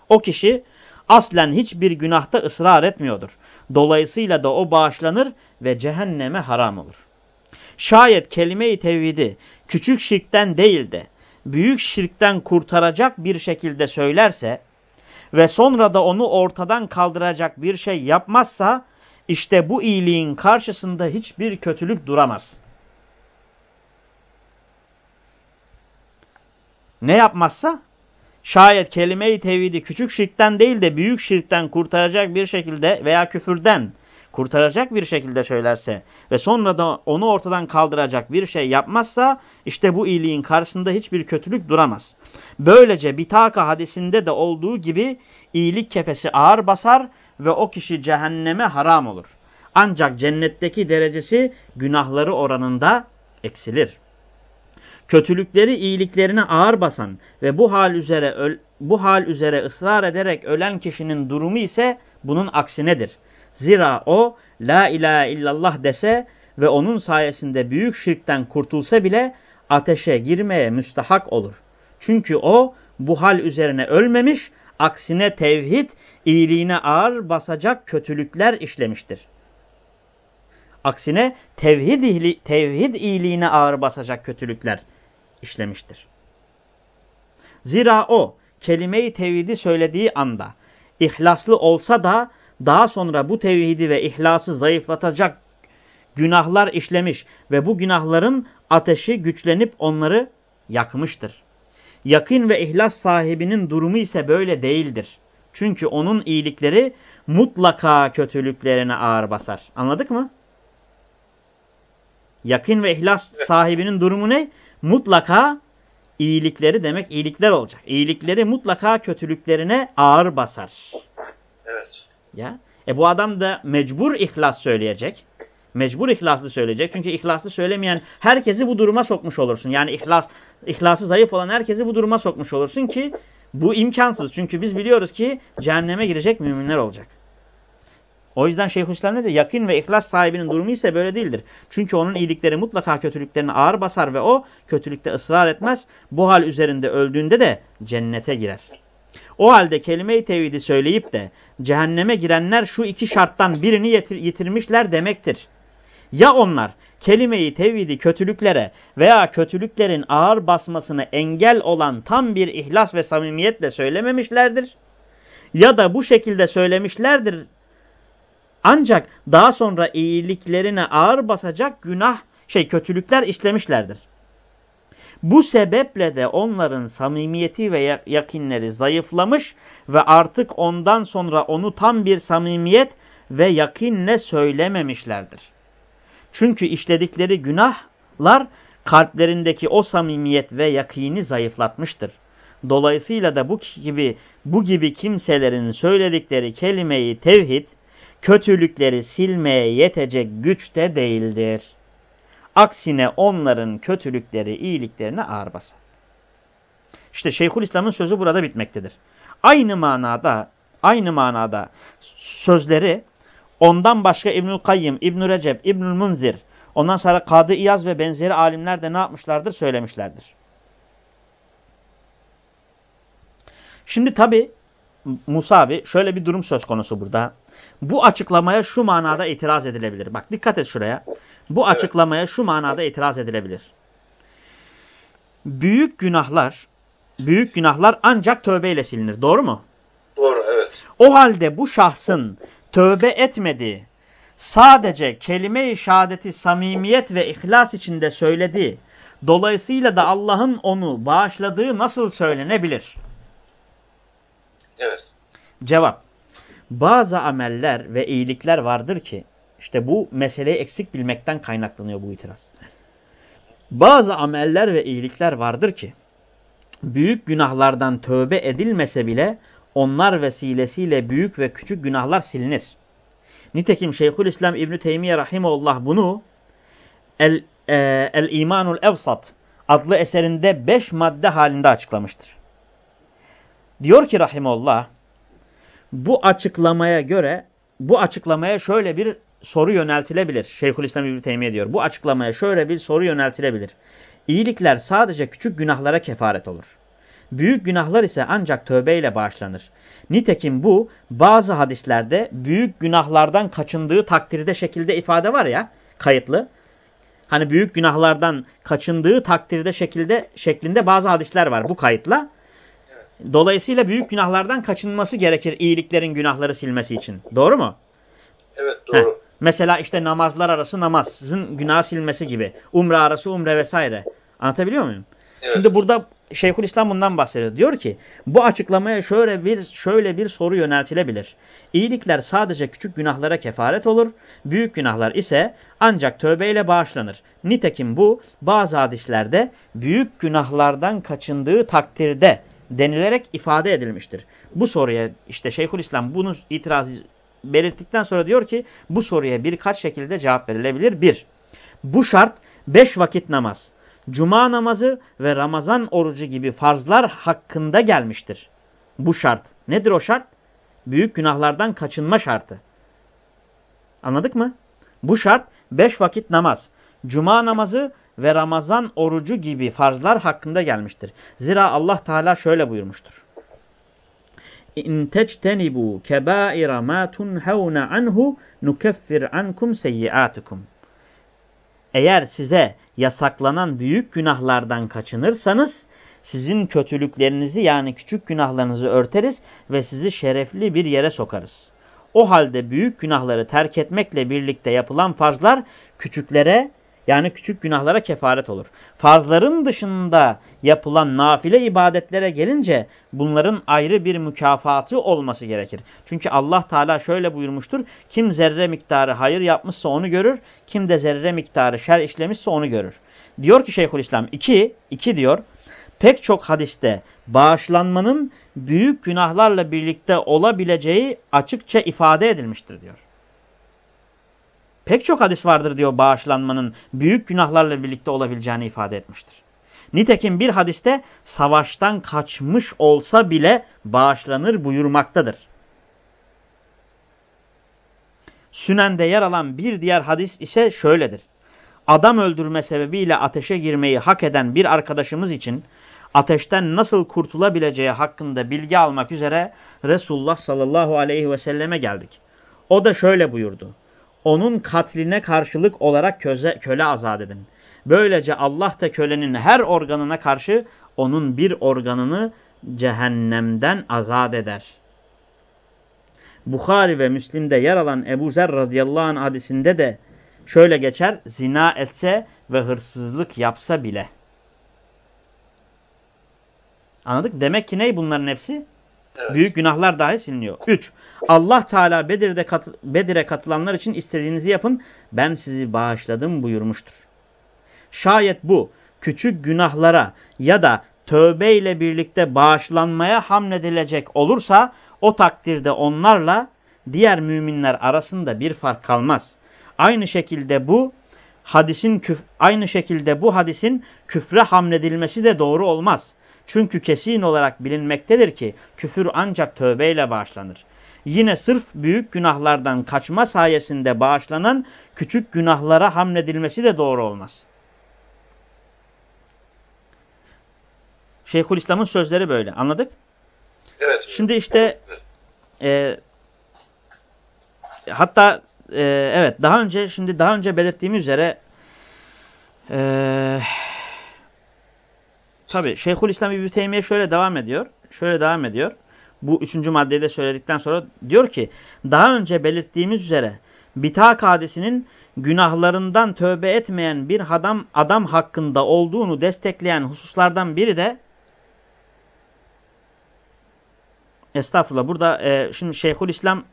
o kişi aslen hiçbir günahta ısrar etmiyordur. Dolayısıyla da o bağışlanır ve cehenneme haram olur. Şayet kelime-i tevhidi küçük şirkten değil de büyük şirkten kurtaracak bir şekilde söylerse ve sonra da onu ortadan kaldıracak bir şey yapmazsa işte bu iyiliğin karşısında hiçbir kötülük duramaz. Ne yapmazsa? Şayet kelime-i tevhidi küçük şirkten değil de büyük şirkten kurtaracak bir şekilde veya küfürden kurtaracak bir şekilde söylerse ve sonra da onu ortadan kaldıracak bir şey yapmazsa işte bu iyiliğin karşısında hiçbir kötülük duramaz. Böylece bitaka hadisinde de olduğu gibi iyilik kefesi ağır basar ve o kişi cehenneme haram olur. Ancak cennetteki derecesi günahları oranında eksilir. Kötülükleri iyiliklerine ağır basan ve bu hal üzere bu hal üzere ısrar ederek ölen kişinin durumu ise bunun aksinedir. Zira o la ilahe illallah dese ve onun sayesinde büyük şirkten kurtulsa bile ateşe girmeye müstahak olur. Çünkü o bu hal üzerine ölmemiş, aksine tevhid iyiliğine ağır basacak kötülükler işlemiştir. Aksine tevhid, ihli, tevhid iyiliğine ağır basacak kötülükler işlemiştir. Zira o kelime-i tevhidi söylediği anda ihlaslı olsa da daha sonra bu tevhidi ve ihlası zayıflatacak günahlar işlemiş ve bu günahların ateşi güçlenip onları yakmıştır. Yakın ve ihlas sahibinin durumu ise böyle değildir. Çünkü onun iyilikleri mutlaka kötülüklerine ağır basar. Anladık mı? Yakın ve ihlas sahibinin durumu ne? Mutlaka iyilikleri demek iyilikler olacak. İyilikleri mutlaka kötülüklerine ağır basar. Evet. Ya. E bu adam da mecbur ihlas söyleyecek. Mecbur ihlaslı söyleyecek. Çünkü ihlaslı söylemeyen herkesi bu duruma sokmuş olursun. Yani ihlas, ihlası zayıf olan herkesi bu duruma sokmuş olursun ki bu imkansız. Çünkü biz biliyoruz ki cehenneme girecek müminler olacak. O yüzden Şeyhülislam ne diyor? Yakın ve ihlas sahibinin durumu ise böyle değildir. Çünkü onun iyilikleri mutlaka kötülüklerini ağır basar ve o kötülükte ısrar etmez. Bu hal üzerinde öldüğünde de cennete girer. O halde kelime-i tevhidi söyleyip de cehenneme girenler şu iki şarttan birini yitirmişler demektir. Ya onlar kelimeyi tevhidi kötülüklere veya kötülüklerin ağır basmasını engel olan tam bir ihlas ve samimiyetle söylememişlerdir. Ya da bu şekilde söylemişlerdir ancak daha sonra iyiliklerine ağır basacak günah şey kötülükler işlemişlerdir. Bu sebeple de onların samimiyeti ve yakinleri zayıflamış ve artık ondan sonra onu tam bir samimiyet ve yakinle söylememişlerdir. Çünkü işledikleri günahlar kalplerindeki o samimiyet ve yakini zayıflatmıştır. Dolayısıyla da bu gibi bu gibi kimselerin söyledikleri kelimeyi tevhid kötülükleri silmeye yetecek güçte değildir. Aksine onların kötülükleri iyiliklerine ağır basar. İşte Şeyhülislam'ın sözü burada bitmektedir. Aynı manada, aynı manada sözleri ondan başka İbnül Kayyım, İbnül Recep, İbnül Munzir, ondan sonra Kadı İyaz ve benzeri alimler de ne yapmışlardır? Söylemişlerdir. Şimdi tabi Musa abi şöyle bir durum söz konusu burada. Bu açıklamaya şu manada itiraz edilebilir. Bak dikkat et şuraya. Bu açıklamaya şu manada itiraz edilebilir. Büyük günahlar, büyük günahlar ancak tövbeyle silinir. Doğru mu? Doğru, evet. O halde bu şahsın tövbe etmediği, sadece kelime-i şehadeti samimiyet ve ihlas içinde söylediği, dolayısıyla da Allah'ın onu bağışladığı nasıl söylenebilir? Evet. Cevap. Bazı ameller ve iyilikler vardır ki, işte bu meseleyi eksik bilmekten kaynaklanıyor bu itiraz. Bazı ameller ve iyilikler vardır ki, büyük günahlardan tövbe edilmese bile onlar vesilesiyle büyük ve küçük günahlar silinir. Nitekim Şeyhülislam İbn Teymiye rahimehullah bunu El e, El İmanul Evsat adlı eserinde beş madde halinde açıklamıştır. Diyor ki rahimehullah bu açıklamaya göre bu açıklamaya şöyle bir soru yöneltilebilir. Şeyhülislam İbn Teymiye diyor. Bu açıklamaya şöyle bir soru yöneltilebilir. İyilikler sadece küçük günahlara kefaret olur. Büyük günahlar ise ancak tövbeyle bağışlanır. Nitekim bu bazı hadislerde büyük günahlardan kaçındığı takdirde şekilde ifade var ya kayıtlı. Hani büyük günahlardan kaçındığı takdirde şekilde şeklinde bazı hadisler var bu kayıtla. Dolayısıyla büyük günahlardan kaçınması gerekir iyiliklerin günahları silmesi için. Doğru mu? Evet doğru. Heh. Mesela işte namazlar arası namazın günah silmesi gibi. Umre arası umre vesaire. Anlatabiliyor muyum? Evet. Şimdi burada Şeyhülislam bundan bahsediyor. Diyor ki bu açıklamaya şöyle bir şöyle bir soru yöneltilebilir. İyilikler sadece küçük günahlara kefaret olur. Büyük günahlar ise ancak tövbeyle bağışlanır. Nitekim bu bazı hadislerde büyük günahlardan kaçındığı takdirde denilerek ifade edilmiştir. Bu soruya işte Şeyhülislam bunu itiraz belirttikten sonra diyor ki bu soruya birkaç şekilde cevap verilebilir. Bir, bu şart beş vakit namaz, cuma namazı ve Ramazan orucu gibi farzlar hakkında gelmiştir. Bu şart. Nedir o şart? Büyük günahlardan kaçınma şartı. Anladık mı? Bu şart beş vakit namaz, cuma namazı ve Ramazan orucu gibi farzlar hakkında gelmiştir. Zira Allah Teala şöyle buyurmuştur. İn tectenibu kebaira ma tunhauna anhu nukeffir ankum seyyiatukum. Eğer size yasaklanan büyük günahlardan kaçınırsanız sizin kötülüklerinizi yani küçük günahlarınızı örteriz ve sizi şerefli bir yere sokarız. O halde büyük günahları terk etmekle birlikte yapılan farzlar küçüklere yani küçük günahlara kefaret olur. Farzların dışında yapılan nafile ibadetlere gelince bunların ayrı bir mükafatı olması gerekir. Çünkü Allah Teala şöyle buyurmuştur. Kim zerre miktarı hayır yapmışsa onu görür. Kim de zerre miktarı şer işlemişse onu görür. Diyor ki Şeyhülislam 2, 2 diyor. Pek çok hadiste bağışlanmanın büyük günahlarla birlikte olabileceği açıkça ifade edilmiştir diyor. Pek çok hadis vardır diyor bağışlanmanın büyük günahlarla birlikte olabileceğini ifade etmiştir. Nitekim bir hadiste savaştan kaçmış olsa bile bağışlanır buyurmaktadır. Sünende yer alan bir diğer hadis ise şöyledir. Adam öldürme sebebiyle ateşe girmeyi hak eden bir arkadaşımız için ateşten nasıl kurtulabileceği hakkında bilgi almak üzere Resulullah sallallahu aleyhi ve selleme geldik. O da şöyle buyurdu. Onun katline karşılık olarak köze, köle azat edin. Böylece Allah da kölenin her organına karşı onun bir organını cehennemden azat eder. Bukhari ve Müslim'de yer alan Ebu Zer radıyallahu anh hadisinde de şöyle geçer. Zina etse ve hırsızlık yapsa bile. Anladık? Demek ki ne bunların hepsi? Büyük günahlar dahi siliniyor. 3. Allah Teala Bedir'de katı, Bedir'e katılanlar için istediğinizi yapın. Ben sizi bağışladım buyurmuştur. Şayet bu küçük günahlara ya da tövbe ile birlikte bağışlanmaya hamledilecek olursa o takdirde onlarla diğer müminler arasında bir fark kalmaz. Aynı şekilde bu hadisin küf aynı şekilde bu hadisin küfre hamledilmesi de doğru olmaz. Çünkü kesin olarak bilinmektedir ki küfür ancak tövbeyle bağışlanır. Yine sırf büyük günahlardan kaçma sayesinde bağışlanan küçük günahlara hamledilmesi de doğru olmaz. Şeyhülislam'ın sözleri böyle. Anladık? Evet. Şimdi işte e, hatta e, evet daha önce şimdi daha önce belirttiğimiz üzere e, tabi Şeyhülislam İbni Teymiye şöyle devam ediyor. Şöyle devam ediyor. Bu üçüncü maddeyi de söyledikten sonra diyor ki daha önce belirttiğimiz üzere bitak hadisinin günahlarından tövbe etmeyen bir adam adam hakkında olduğunu destekleyen hususlardan biri de Estağfurullah. Burada e, şimdi Şeyhülislam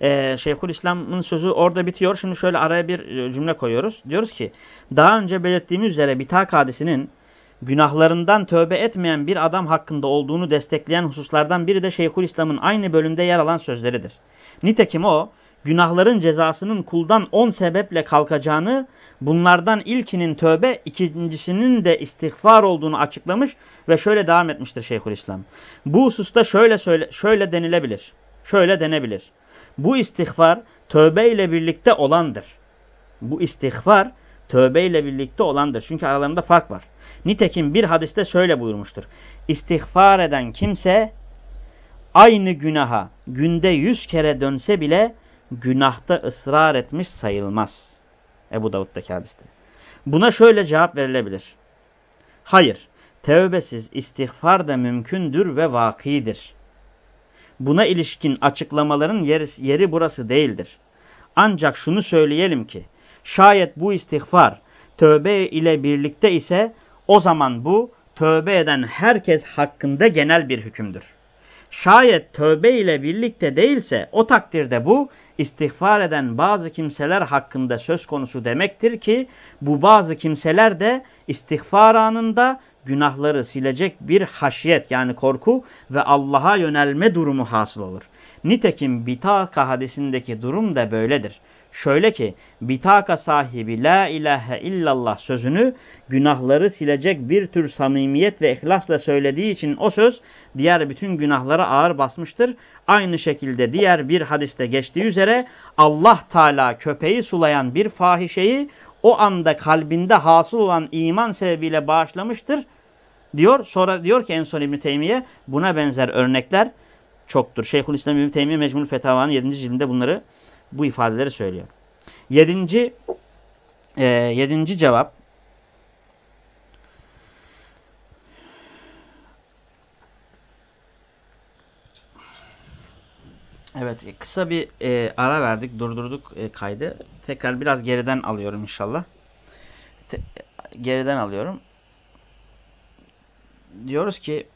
e, Şeyhülislam'ın sözü orada bitiyor. Şimdi şöyle araya bir e, cümle koyuyoruz. Diyoruz ki daha önce belirttiğimiz üzere bitak hadisinin günahlarından tövbe etmeyen bir adam hakkında olduğunu destekleyen hususlardan biri de Şeyhülislam'ın aynı bölümde yer alan sözleridir. Nitekim o günahların cezasının kuldan on sebeple kalkacağını, bunlardan ilkinin tövbe, ikincisinin de istiğfar olduğunu açıklamış ve şöyle devam etmiştir Şeyhülislam. Bu hususta şöyle, söyle, şöyle denilebilir, şöyle denebilir. Bu istiğfar tövbe ile birlikte olandır. Bu istiğfar tövbe ile birlikte olandır. Çünkü aralarında fark var. Nitekim bir hadiste şöyle buyurmuştur. İstiğfar eden kimse aynı günaha günde yüz kere dönse bile günahta ısrar etmiş sayılmaz. Ebu Davud'daki hadiste. Buna şöyle cevap verilebilir. Hayır, tevbesiz istiğfar da mümkündür ve vakidir. Buna ilişkin açıklamaların yeri, yeri burası değildir. Ancak şunu söyleyelim ki, şayet bu istiğfar tövbe ile birlikte ise o zaman bu tövbe eden herkes hakkında genel bir hükümdür. Şayet tövbe ile birlikte değilse o takdirde bu istiğfar eden bazı kimseler hakkında söz konusu demektir ki bu bazı kimseler de istiğfar anında günahları silecek bir haşiyet yani korku ve Allah'a yönelme durumu hasıl olur. Nitekim Bitaka hadisindeki durum da böyledir. Şöyle ki bitaka sahibi la ilahe illallah sözünü günahları silecek bir tür samimiyet ve ihlasla söylediği için o söz diğer bütün günahlara ağır basmıştır. Aynı şekilde diğer bir hadiste geçtiği üzere Allah Teala köpeği sulayan bir fahişeyi o anda kalbinde hasıl olan iman sebebiyle bağışlamıştır. Diyor sonra diyor ki en son İbn Teymiye buna benzer örnekler çoktur. Şeyhülislam İbn Teymiye Mecmul Fetava'nın 7. cildinde bunları bu ifadeleri söylüyor. Yedinci, e, yedinci cevap. Evet kısa bir e, ara verdik durdurduk e, kaydı. Tekrar biraz geriden alıyorum inşallah. Te, geriden alıyorum. Diyoruz ki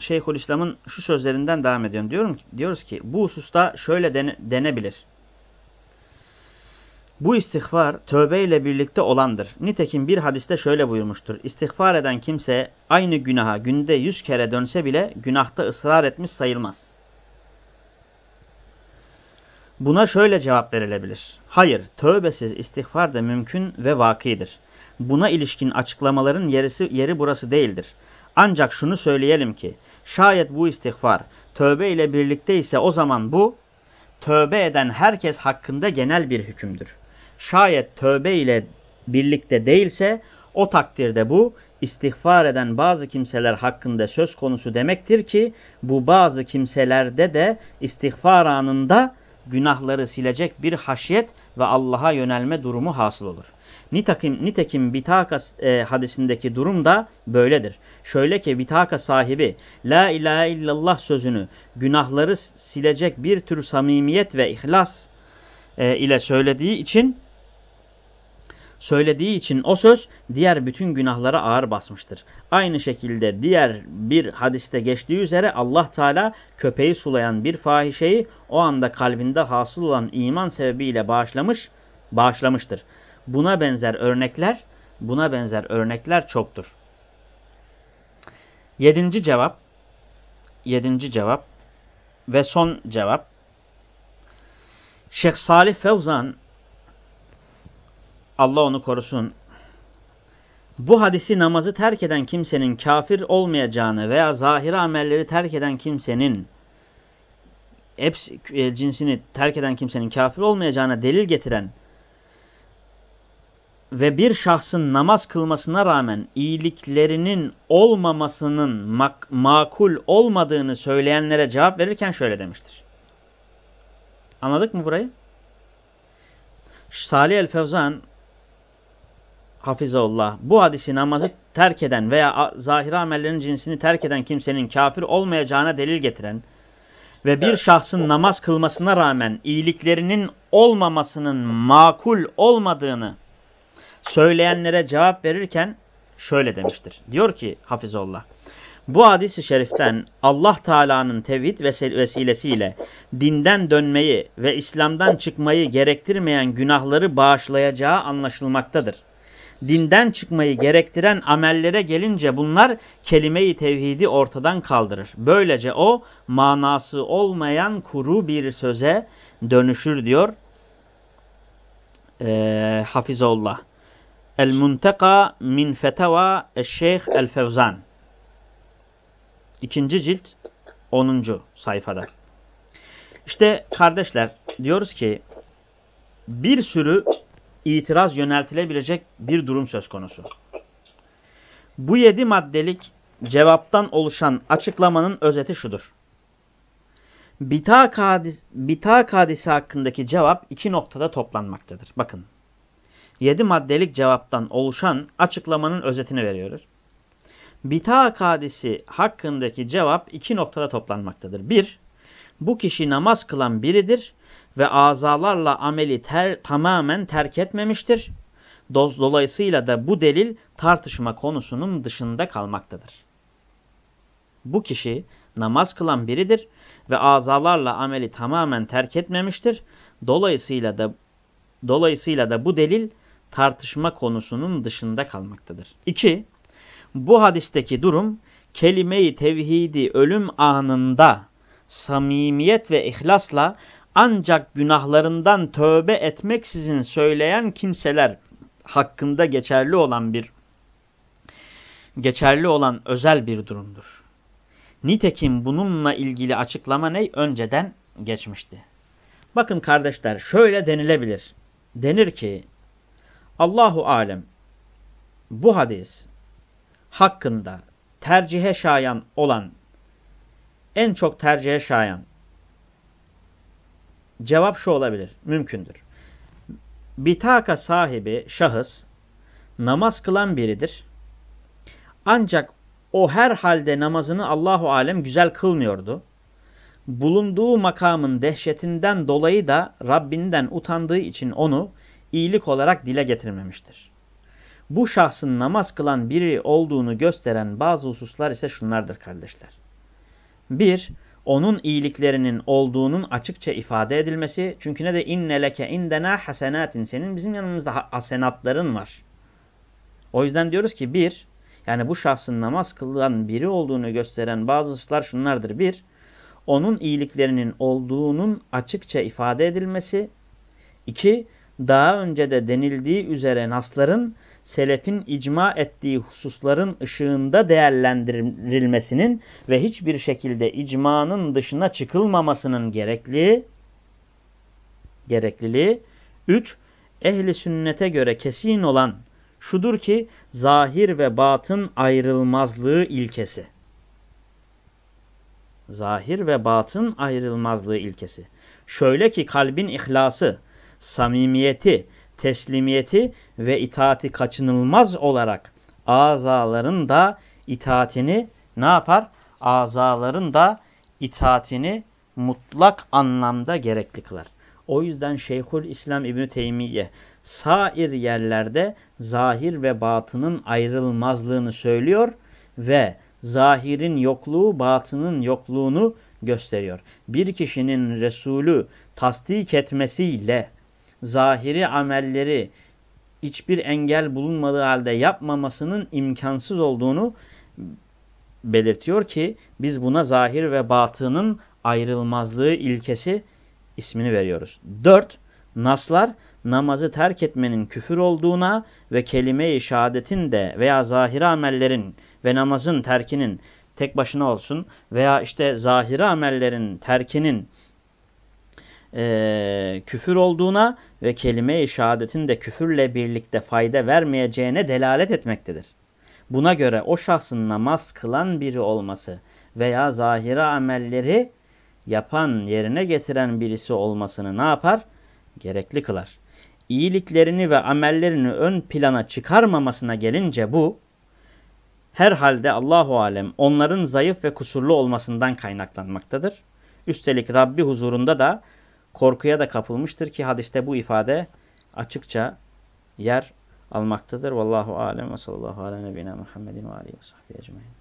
Şeyhülislam'ın şu sözlerinden devam ediyorum. Diyorum ki, diyoruz ki bu hususta şöyle dene, denebilir. Bu istiğfar tövbe ile birlikte olandır. Nitekim bir hadiste şöyle buyurmuştur. İstiğfar eden kimse aynı günaha günde yüz kere dönse bile günahta ısrar etmiş sayılmaz. Buna şöyle cevap verilebilir. Hayır, tövbesiz istiğfar da mümkün ve vakidir. Buna ilişkin açıklamaların yerisi, yeri burası değildir. Ancak şunu söyleyelim ki, Şayet bu istiğfar tövbe ile birlikte ise o zaman bu tövbe eden herkes hakkında genel bir hükümdür. Şayet tövbe ile birlikte değilse o takdirde bu istiğfar eden bazı kimseler hakkında söz konusu demektir ki bu bazı kimselerde de istiğfar anında günahları silecek bir haşyet ve Allah'a yönelme durumu hasıl olur. Nitekim, nitekim Bitaka e, hadisindeki durum da böyledir. Şöyle ki Bitaka sahibi La ilahe illallah sözünü günahları silecek bir tür samimiyet ve ihlas e, ile söylediği için söylediği için o söz diğer bütün günahlara ağır basmıştır. Aynı şekilde diğer bir hadiste geçtiği üzere Allah Teala köpeği sulayan bir fahişeyi o anda kalbinde hasıl olan iman sebebiyle bağışlamış, bağışlamıştır. Buna benzer örnekler, buna benzer örnekler çoktur. Yedinci cevap, yedinci cevap ve son cevap. Şeyh Salih Fevzan Allah onu korusun. Bu hadisi namazı terk eden kimsenin kafir olmayacağını veya zahiri amelleri terk eden kimsenin hepsi, e, cinsini terk eden kimsenin kafir olmayacağına delil getiren ve bir şahsın namaz kılmasına rağmen iyiliklerinin olmamasının mak makul olmadığını söyleyenlere cevap verirken şöyle demiştir. Anladık mı burayı? Salih el-Fevzan hafizallah bu hadisi namazı terk eden veya zahir amellerin cinsini terk eden kimsenin kafir olmayacağına delil getiren ve bir şahsın namaz kılmasına rağmen iyiliklerinin olmamasının makul olmadığını söyleyenlere cevap verirken şöyle demiştir. Diyor ki hafizallah. Bu hadisi şeriften Allah Teala'nın tevhid vesilesiyle dinden dönmeyi ve İslam'dan çıkmayı gerektirmeyen günahları bağışlayacağı anlaşılmaktadır dinden çıkmayı gerektiren amellere gelince bunlar kelime-i tevhidi ortadan kaldırır. Böylece o manası olmayan kuru bir söze dönüşür diyor e, Hafizullah. El-Munteka min feteva eş-Şeyh el-Fevzan. İkinci cilt 10. sayfada. İşte kardeşler diyoruz ki bir sürü itiraz yöneltilebilecek bir durum söz konusu. Bu yedi maddelik cevaptan oluşan açıklamanın özeti şudur. Bitak, hadis, bitak hadisi hakkındaki cevap iki noktada toplanmaktadır. Bakın. Yedi maddelik cevaptan oluşan açıklamanın özetini veriyoruz. Bitak hadisi hakkındaki cevap iki noktada toplanmaktadır. Bir, bu kişi namaz kılan biridir ve azalarla ameli ter, tamamen terk etmemiştir. Dolayısıyla da bu delil tartışma konusunun dışında kalmaktadır. Bu kişi namaz kılan biridir ve azalarla ameli tamamen terk etmemiştir. Dolayısıyla da dolayısıyla da bu delil tartışma konusunun dışında kalmaktadır. 2. Bu hadisteki durum kelime-i tevhidi ölüm anında samimiyet ve ihlasla ancak günahlarından tövbe etmeksizin söyleyen kimseler hakkında geçerli olan bir geçerli olan özel bir durumdur. Nitekim bununla ilgili açıklama ne? Önceden geçmişti. Bakın kardeşler şöyle denilebilir. Denir ki Allahu alem bu hadis hakkında tercihe şayan olan en çok tercihe şayan Cevap şu olabilir. Mümkündür. Bitaka sahibi şahıs namaz kılan biridir. Ancak o her halde namazını Allahu alem güzel kılmıyordu. Bulunduğu makamın dehşetinden dolayı da Rabbinden utandığı için onu iyilik olarak dile getirmemiştir. Bu şahsın namaz kılan biri olduğunu gösteren bazı hususlar ise şunlardır kardeşler. Bir, onun iyiliklerinin olduğunun açıkça ifade edilmesi. Çünkü ne de inne leke indena hasenatin. Senin bizim yanımızda hasenatların var. O yüzden diyoruz ki bir, yani bu şahsın namaz kılan biri olduğunu gösteren bazı hususlar şunlardır. Bir, onun iyiliklerinin olduğunun açıkça ifade edilmesi. İki, daha önce de denildiği üzere nasların selefin icma ettiği hususların ışığında değerlendirilmesinin ve hiçbir şekilde icmanın dışına çıkılmamasının gerekli gerekliliği. 3. Ehli sünnete göre kesin olan şudur ki zahir ve batın ayrılmazlığı ilkesi. Zahir ve batın ayrılmazlığı ilkesi. Şöyle ki kalbin ihlası, samimiyeti, teslimiyeti ve itaati kaçınılmaz olarak azaların da itaatini ne yapar? Azaların da itaatini mutlak anlamda gerekli kılar. O yüzden Şeyhül İslam İbni Teymiye sair yerlerde zahir ve batının ayrılmazlığını söylüyor ve zahirin yokluğu batının yokluğunu gösteriyor. Bir kişinin Resulü tasdik etmesiyle zahiri amelleri hiçbir engel bulunmadığı halde yapmamasının imkansız olduğunu belirtiyor ki biz buna zahir ve batının ayrılmazlığı ilkesi ismini veriyoruz. 4. Naslar namazı terk etmenin küfür olduğuna ve kelime-i şehadetin de veya zahiri amellerin ve namazın terkinin tek başına olsun veya işte zahiri amellerin terkinin e, küfür olduğuna ve kelime-i şehadetin de küfürle birlikte fayda vermeyeceğine delalet etmektedir. Buna göre o şahsın namaz kılan biri olması veya zahiri amelleri yapan, yerine getiren birisi olmasını ne yapar? Gerekli kılar. İyiliklerini ve amellerini ön plana çıkarmamasına gelince bu, herhalde Allahu Alem onların zayıf ve kusurlu olmasından kaynaklanmaktadır. Üstelik Rabbi huzurunda da korkuya da kapılmıştır ki hadiste bu ifade açıkça yer almaktadır. Vallahu alem ve sallallahu ala nebine Muhammedin ve aleyhi ve sahbihi ecmain.